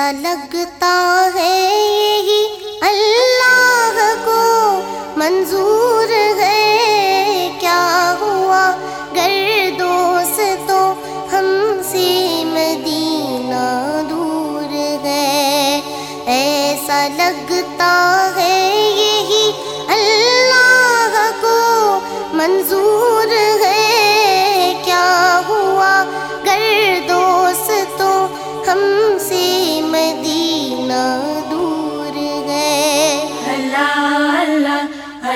ایسا لگتا ہے یہی اللہ کو منظور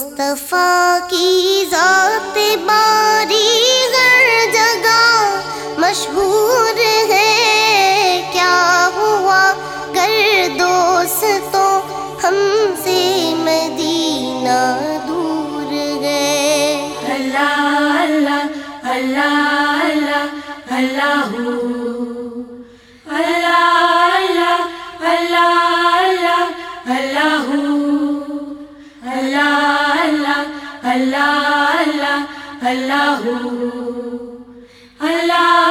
مصطفیٰ کی ذات باری ہر جگہ مشہور ہے۔ کیا ہوا گر دوستوں ہم سے مدینہ دور گئے اللہ اللہ اللہ اللہ اللہ اللہ اللہ اللہ اللہ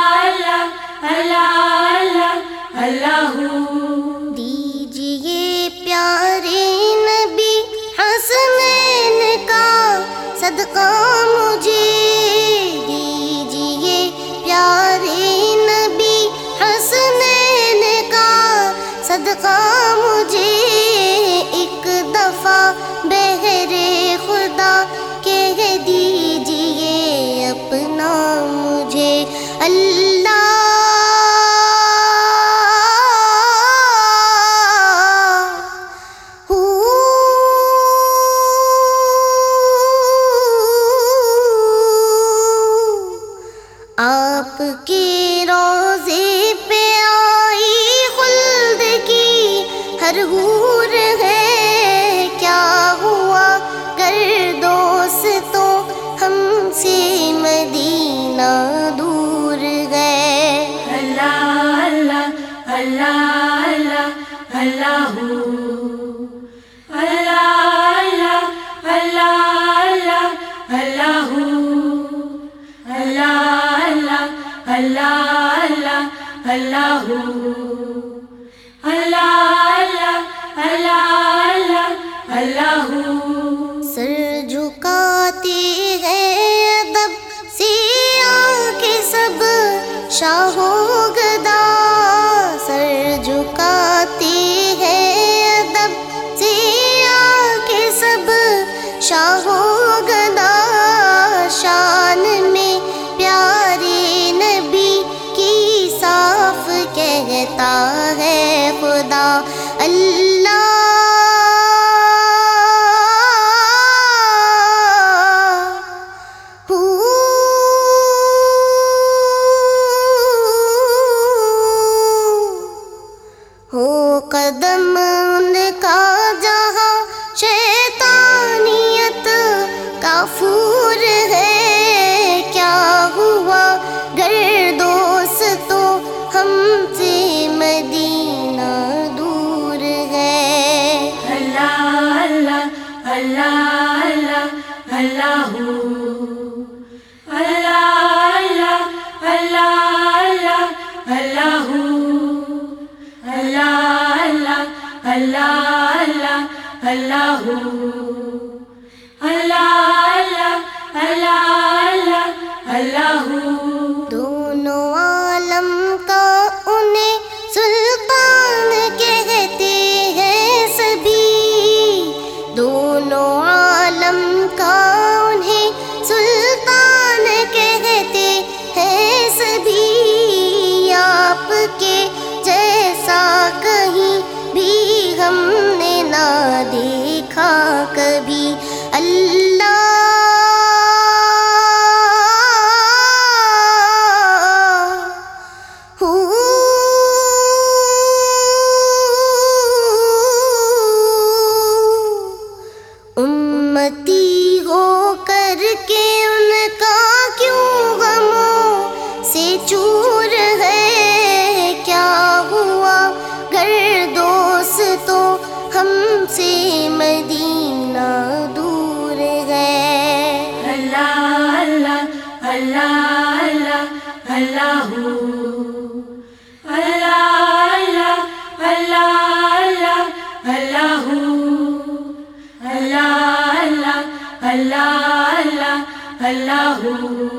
اللہ اللہ اللہ اللہ اللہ اللہ اللہ اللہ اللہ اللہ اللہ اللہ سر جھکاتے ہیں ادب سے کے سب شاہو شاہو گدا شان میں پیارے نبی کی صاف کہتا ہے خدا اللہ۔ قدم ان کا اللہ اللہ اللہ اللہ اللہ اللہ اللہ اللہ اللہ اللہ اللہ اللہ اللہ دونوں عالم کبھی اللہ